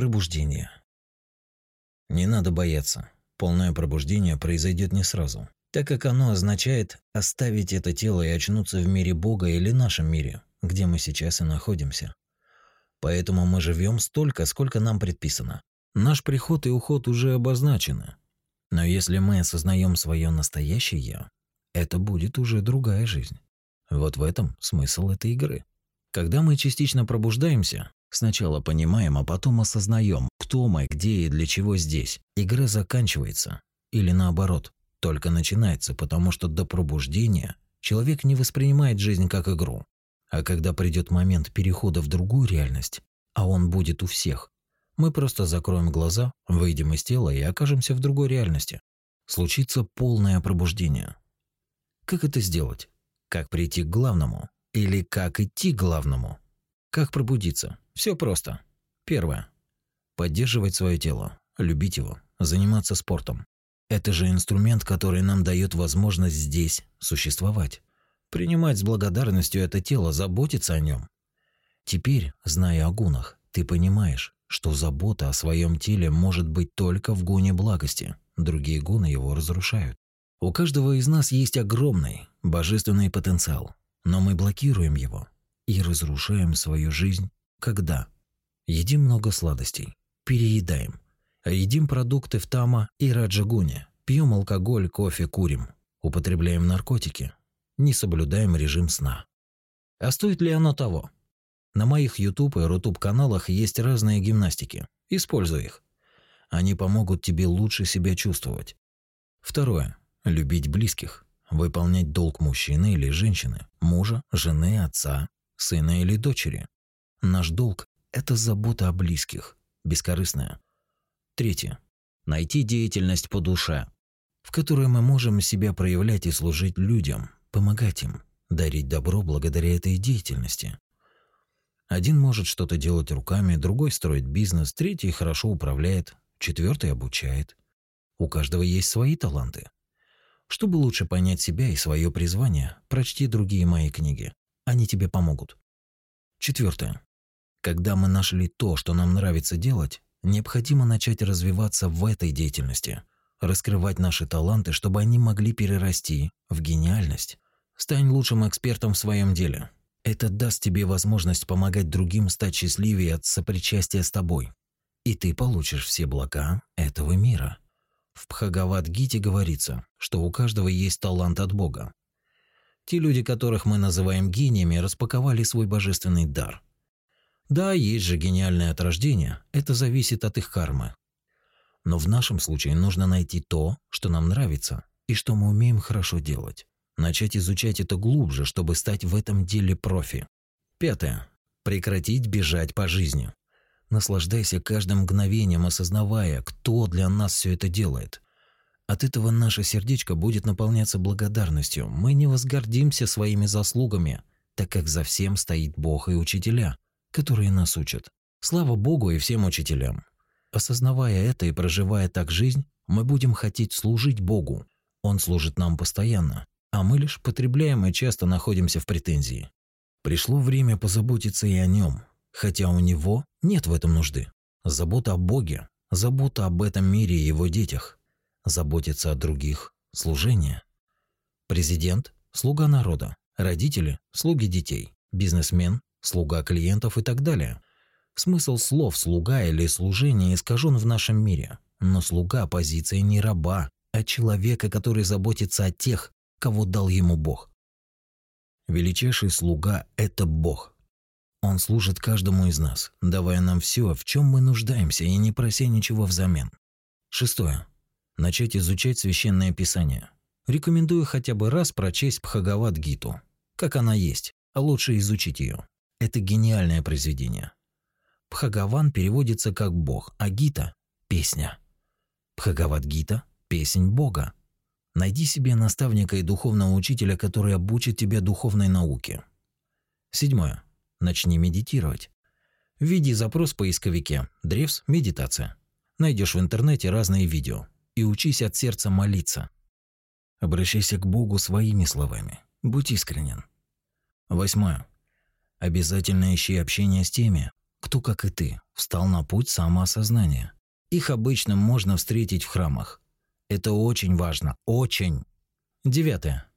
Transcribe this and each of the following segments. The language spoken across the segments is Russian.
Пробуждение. Не надо бояться. Полное пробуждение произойдет не сразу, так как оно означает оставить это тело и очнуться в мире Бога или нашем мире, где мы сейчас и находимся. Поэтому мы живем столько, сколько нам предписано. Наш приход и уход уже обозначены. Но если мы осознаем свое настоящее «я», это будет уже другая жизнь. Вот в этом смысл этой игры. Когда мы частично пробуждаемся, сначала понимаем, а потом осознаем, кто мы, где и для чего здесь, игра заканчивается. Или наоборот, только начинается, потому что до пробуждения человек не воспринимает жизнь как игру. А когда придет момент перехода в другую реальность, а он будет у всех, мы просто закроем глаза, выйдем из тела и окажемся в другой реальности. Случится полное пробуждение. Как это сделать? Как прийти к главному? Или как идти к главному? Как пробудиться? Все просто. Первое. Поддерживать свое тело, любить его, заниматься спортом. Это же инструмент, который нам дает возможность здесь существовать. Принимать с благодарностью это тело, заботиться о нем. Теперь, зная о гунах, ты понимаешь, что забота о своем теле может быть только в гуне благости. Другие гуны его разрушают. У каждого из нас есть огромный божественный потенциал, но мы блокируем его и разрушаем свою жизнь, когда едим много сладостей, переедаем, едим продукты в тама и раджагуне, пьем алкоголь, кофе, курим, употребляем наркотики, не соблюдаем режим сна. А стоит ли оно того? На моих YouTube и Рутуб каналах есть разные гимнастики. Используй их. Они помогут тебе лучше себя чувствовать. Второе. Любить близких. Выполнять долг мужчины или женщины, мужа, жены, отца, сына или дочери. Наш долг – это забота о близких, бескорыстная. Третье. Найти деятельность по душе, в которой мы можем себя проявлять и служить людям, помогать им, дарить добро благодаря этой деятельности. Один может что-то делать руками, другой строит бизнес, третий хорошо управляет, четвертый обучает. У каждого есть свои таланты. Чтобы лучше понять себя и свое призвание, прочти другие мои книги. Они тебе помогут. Четвертое. Когда мы нашли то, что нам нравится делать, необходимо начать развиваться в этой деятельности, раскрывать наши таланты, чтобы они могли перерасти в гениальность. Стань лучшим экспертом в своем деле. Это даст тебе возможность помогать другим стать счастливее от сопричастия с тобой. И ты получишь все блага этого мира. В Бхагавад-гите говорится, что у каждого есть талант от Бога. Те люди, которых мы называем гениями, распаковали свой божественный дар. Да, есть же гениальное от рождения, это зависит от их кармы. Но в нашем случае нужно найти то, что нам нравится и что мы умеем хорошо делать. Начать изучать это глубже, чтобы стать в этом деле профи. Пятое. Прекратить бежать по жизни. Наслаждайся каждым мгновением, осознавая, кто для нас все это делает. От этого наше сердечко будет наполняться благодарностью. Мы не возгордимся своими заслугами, так как за всем стоит Бог и учителя, которые нас учат. Слава Богу и всем учителям. Осознавая это и проживая так жизнь, мы будем хотеть служить Богу. Он служит нам постоянно, а мы лишь потребляем и часто находимся в претензии. Пришло время позаботиться и о нем, хотя у него нет в этом нужды. Забота о Боге, забота об этом мире и его детях, заботиться о других, служение. Президент – слуга народа, родители – слуги детей, бизнесмен – слуга клиентов и так далее. Смысл слов «слуга» или «служение» искажен в нашем мире, но слуга – позиция не раба, а человека, который заботится о тех, кого дал ему Бог. Величайший слуга – это Бог, он служит каждому из нас, давая нам все, в чем мы нуждаемся, и не прося ничего взамен. Шестое. Начать изучать священное писание. Рекомендую хотя бы раз прочесть Бхагавад-гиту, как она есть, а лучше изучить ее. Это гениальное произведение. Бхагаван переводится как Бог, а Гита – песня. Бхагавад-гита – песнь Бога. Найди себе наставника и духовного учителя, который обучит тебя духовной науке. Седьмое. Начни медитировать. Введи запрос в поисковике «Древс. Медитация». Найдешь в интернете разные видео и учись от сердца молиться. Обращайся к Богу своими словами. Будь искренен. Восьмое. Обязательно ищи общение с теми, кто, как и ты, встал на путь самоосознания. Их обычно можно встретить в храмах. Это очень важно, очень. Девятое.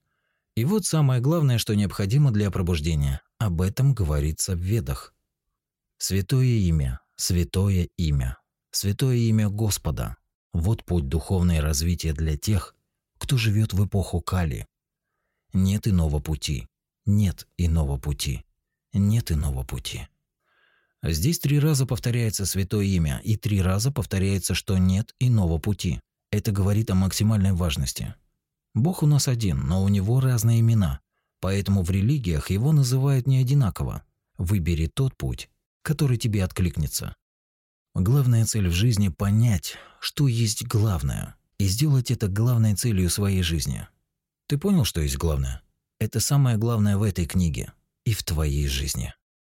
И вот самое главное, что необходимо для пробуждения. Об этом говорится в Ведах. Святое имя, святое имя, святое имя Господа. Вот путь духовного развития для тех, кто живет в эпоху Кали. Нет иного пути. Нет иного пути. Нет иного пути. Здесь три раза повторяется святое имя, и три раза повторяется, что нет иного пути. Это говорит о максимальной важности. Бог у нас один, но у него разные имена, поэтому в религиях его называют не одинаково. Выбери тот путь, который тебе откликнется. Главная цель в жизни – понять, что есть главное, и сделать это главной целью своей жизни. Ты понял, что есть главное? Это самое главное в этой книге и в твоей жизни.